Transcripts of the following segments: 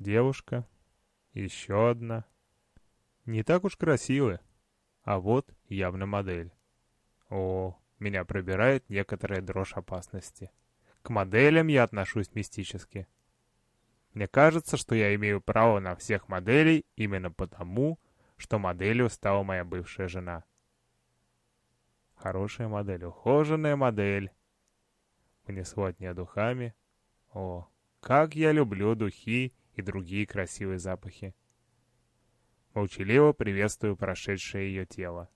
Девушка. Еще одна. Не так уж красивая. А вот явно модель. О, меня пробирает некоторая дрожь опасности. К моделям я отношусь мистически. Мне кажется, что я имею право на всех моделей именно потому, что моделью стала моя бывшая жена. Хорошая модель, ухоженная модель. Понесло от нее духами. О, как я люблю духи и другие красивые запахи. Молчаливо приветствую прошедшее ее тело.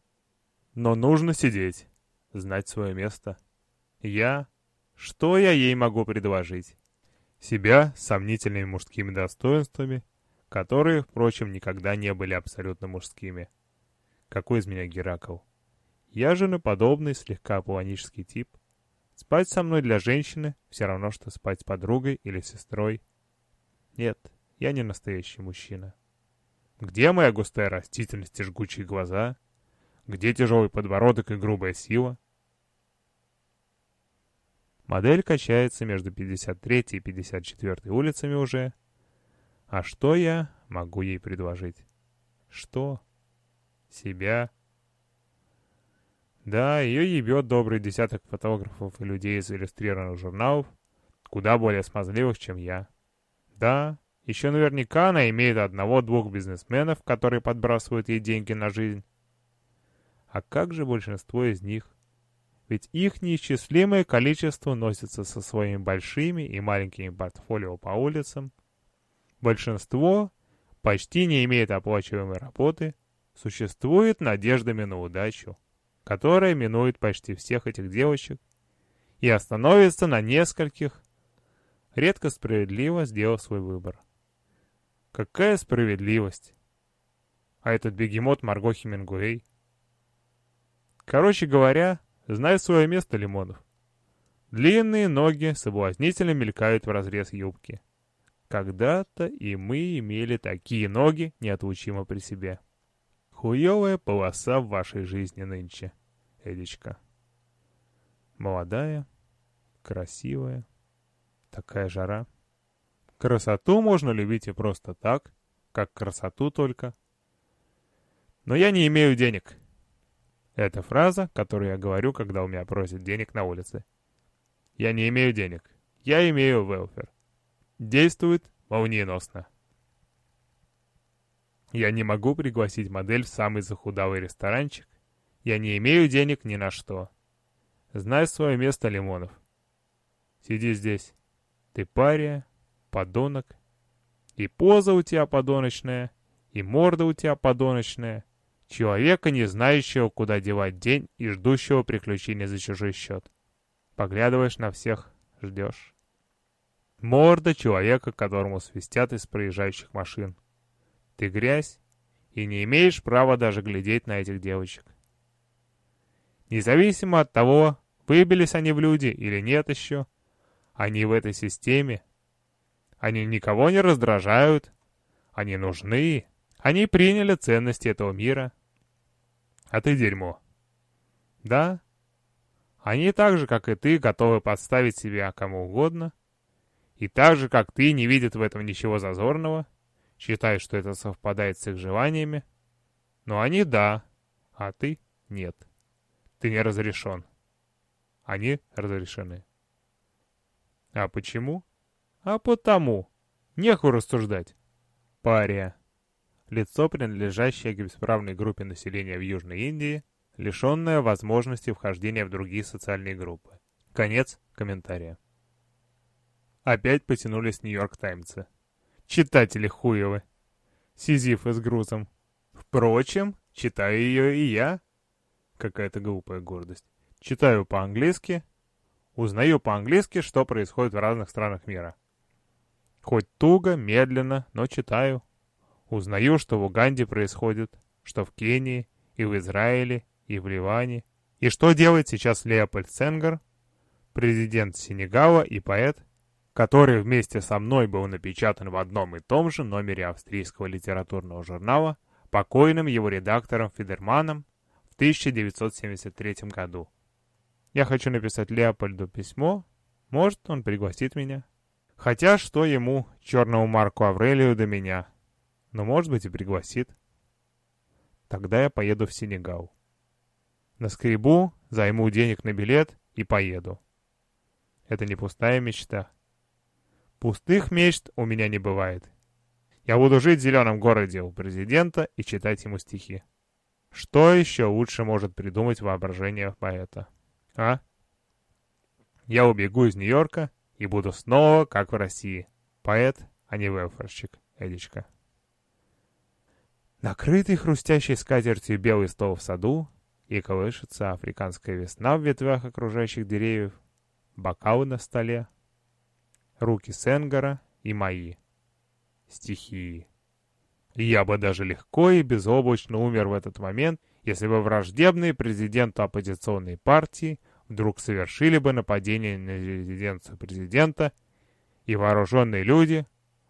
Но нужно сидеть, знать свое место. Я... Что я ей могу предложить? Себя с сомнительными мужскими достоинствами, которые, впрочем, никогда не были абсолютно мужскими. Какой из меня Геракл? Я женоподобный, слегка планический тип. Спать со мной для женщины все равно, что спать с подругой или сестрой. Нет, я не настоящий мужчина. Где моя густая растительность и жгучие глаза? Где тяжелый подбородок и грубая сила? Модель качается между 53 и 54 улицами уже. А что я могу ей предложить? Что? Себя? Да, ее ебет добрый десяток фотографов и людей из иллюстрированных журналов, куда более смазливых, чем я. Да, еще наверняка она имеет одного-двух бизнесменов, которые подбрасывают ей деньги на жизнь. А как же большинство из них? Ведь их неисчислимое количество носится со своими большими и маленькими портфолио по улицам. Большинство почти не имеет оплачиваемой работы, существует надеждами на удачу, которая минует почти всех этих девочек и остановится на нескольких, редко справедливо сделав свой выбор. Какая справедливость! А этот бегемот Марго Хемингуэй? Короче говоря, знай свое место, Лимонов. Длинные ноги соблазнительно мелькают в разрез юбки. Когда-то и мы имели такие ноги неотлучимо при себе. Хуевая полоса в вашей жизни нынче, Эдичка. Молодая, красивая, такая жара. Красоту можно любить и просто так, как красоту только. Но я не имею денег. Это фраза, которую я говорю, когда у меня просят денег на улице. Я не имею денег. Я имею велфер. Действует молниеносно. Я не могу пригласить модель в самый захудалый ресторанчик. Я не имею денег ни на что. Знай свое место, Лимонов. Сиди здесь. Ты пария, подонок. И поза у тебя подоночная, и морда у тебя подоночная. Человека, не знающего, куда девать день и ждущего приключений за чужой счет. Поглядываешь на всех, ждешь. Морда человека, которому свистят из проезжающих машин. Ты грязь и не имеешь права даже глядеть на этих девочек. Независимо от того, выбились они в люди или нет еще, они в этой системе они никого не раздражают. Они нужны. Они приняли ценности этого мира. А ты дерьмо. Да? Они так же, как и ты, готовы подставить себя кому угодно. И так же, как ты, не видят в этом ничего зазорного. Считают, что это совпадает с их желаниями. Но они да, а ты нет. Ты не разрешен. Они разрешены. А почему? А потому. Неху рассуждать. Пария. Лицо, принадлежащее к бесправной группе населения в Южной Индии, лишенное возможности вхождения в другие социальные группы. Конец комментария. Опять потянулись Нью-Йорк Таймсы. Читатели хуевы. Сизифы с грузом. Впрочем, читаю ее и я. Какая-то глупая гордость. Читаю по-английски. Узнаю по-английски, что происходит в разных странах мира. Хоть туго, медленно, но читаю. Узнаю, что в Уганде происходит, что в Кении, и в Израиле, и в Ливане. И что делает сейчас Леопольд Сенгар, президент Сенегала и поэт, который вместе со мной был напечатан в одном и том же номере австрийского литературного журнала покойным его редактором Фидерманом в 1973 году. Я хочу написать Леопольду письмо, может, он пригласит меня. Хотя что ему, черному Марку Аврелию, до меня? Но, может быть, и пригласит. Тогда я поеду в Сенегал. На скребу, займу денег на билет и поеду. Это не пустая мечта. Пустых мечт у меня не бывает. Я буду жить в зеленом городе у президента и читать ему стихи. Что еще лучше может придумать воображение поэта? А? Я убегу из Нью-Йорка и буду снова, как в России. Поэт, а не велфорщик, Эдичка. Накрытый хрустящей скатертью белый стол в саду, и колышется африканская весна в ветвях окружающих деревьев, бокалы на столе, руки Сенгара и мои. Стихии. Я бы даже легко и безоблачно умер в этот момент, если бы враждебные президенту оппозиционной партии вдруг совершили бы нападение на резиденцию президента, и вооруженные люди,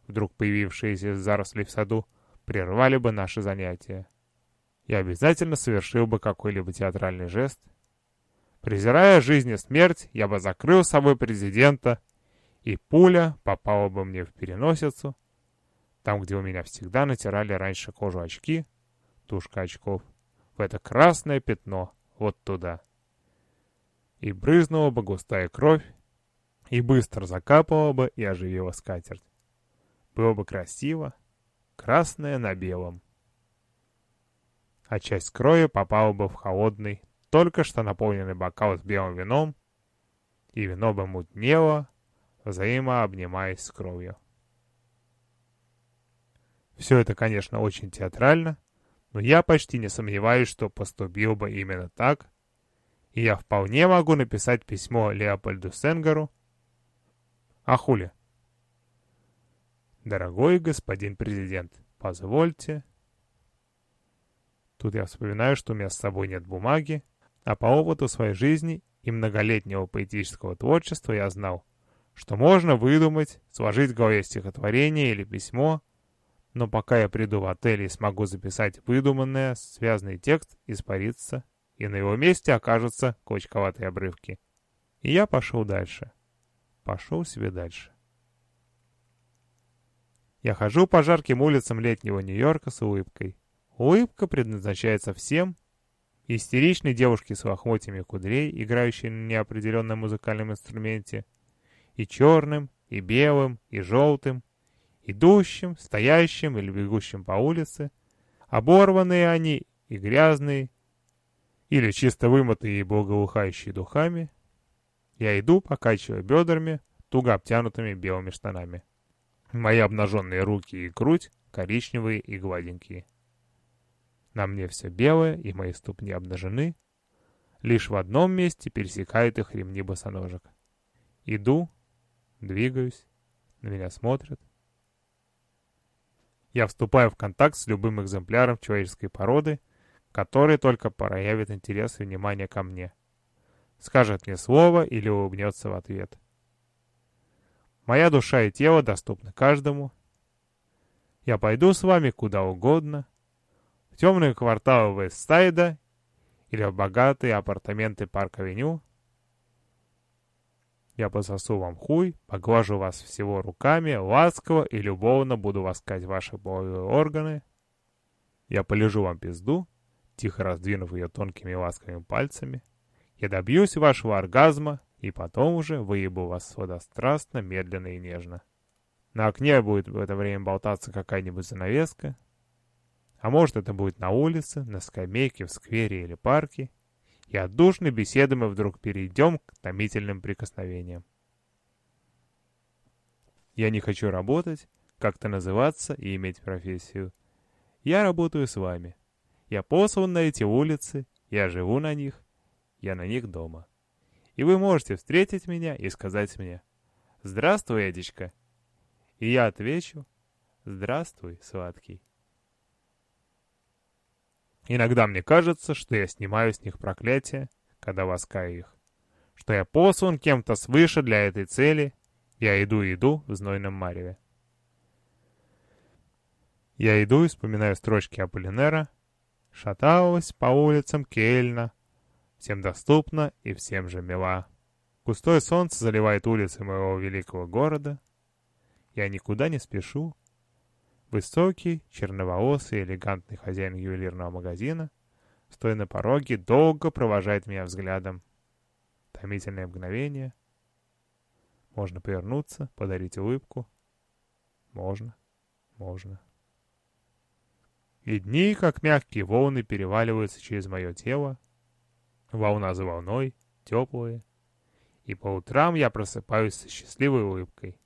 вдруг появившиеся из зарослей в саду, прервали бы наши занятия. Я обязательно совершил бы какой-либо театральный жест. Презирая жизнь и смерть, я бы закрыл собой президента, и пуля попала бы мне в переносицу, там, где у меня всегда натирали раньше кожу очки, тушка очков, в это красное пятно, вот туда. И брызнула бы густая кровь, и быстро закапывала бы и оживила скатерть. Было бы красиво, красное на белом. А часть крови попала бы в холодный, только что наполненный бокал с белым вином, и вино бы мутнело, взаимообнимаясь с кровью. Все это, конечно, очень театрально, но я почти не сомневаюсь, что поступил бы именно так, и я вполне могу написать письмо Леопольду Сенгару. А хули? Дорогой господин президент, позвольте. Тут я вспоминаю, что у меня с собой нет бумаги, а по опыту своей жизни и многолетнего поэтического творчества я знал, что можно выдумать, сложить в голове стихотворение или письмо, но пока я приду в отель и смогу записать выдуманное, связанный текст испарится, и на его месте окажутся кочковатые обрывки. И я пошел дальше. Пошел себе дальше. Я хожу по жарким улицам летнего Нью-Йорка с улыбкой. Улыбка предназначается всем. Истеричной девушке с лохмотьями кудрей, играющей на неопределенном музыкальном инструменте, и черным, и белым, и желтым, идущим, стоящим или бегущим по улице. Оборванные они и грязные, или чисто вымытые и благоухающие духами. Я иду, покачивая бедрами, туго обтянутыми белыми штанами. Мои обнаженные руки и грудь коричневые и гладенькие. На мне все белое, и мои ступни обнажены. Лишь в одном месте пересекают их ремни босоножек. Иду, двигаюсь, на меня смотрят. Я вступаю в контакт с любым экземпляром человеческой породы, который только проявит интерес и внимание ко мне. Скажет мне слово или улыбнется в ответ. Моя душа и тело доступны каждому. Я пойду с вами куда угодно, в темные кварталы Вестсайда или в богатые апартаменты Парк-авеню, я пососу вам хуй, поглажу вас всего руками, ласково и любовно буду ласкать ваши половые органы. Я полежу вам пизду, тихо раздвинув ее тонкими ласковыми пальцами. Я добьюсь вашего оргазма, и потом уже выебу вас сладострастно, медленно и нежно. На окне будет в это время болтаться какая-нибудь занавеска. А может, это будет на улице, на скамейке, в сквере или парке, и от душной беседы мы вдруг перейдем к томительным прикосновениям. Я не хочу работать, как-то называться и иметь профессию. Я работаю с вами. Я послан на эти улицы, я живу на них, я на них дома. И вы можете встретить меня и сказать мне «Здравствуй, Эдичка!» И я отвечу «Здравствуй, сладкий!» Иногда мне кажется, что я снимаю с них проклятие, когда воскаю их. Что я послан кем-то свыше для этой цели. Я иду и иду в знойном мареве. Я иду и вспоминаю строчки Аполлинера. Шаталась по улицам Кельна. Всем доступна и всем же мила. Густое солнце заливает улицы моего великого города. Я никуда не спешу. Высокий, черноволосый, элегантный хозяин ювелирного магазина, стоя на пороге, долго провожает меня взглядом. Томительное мгновение. Можно повернуться, подарить улыбку. Можно, можно. И дни, как мягкие волны, переваливаются через мое тело. Волна за волной, теплые. И по утрам я просыпаюсь со счастливой улыбкой.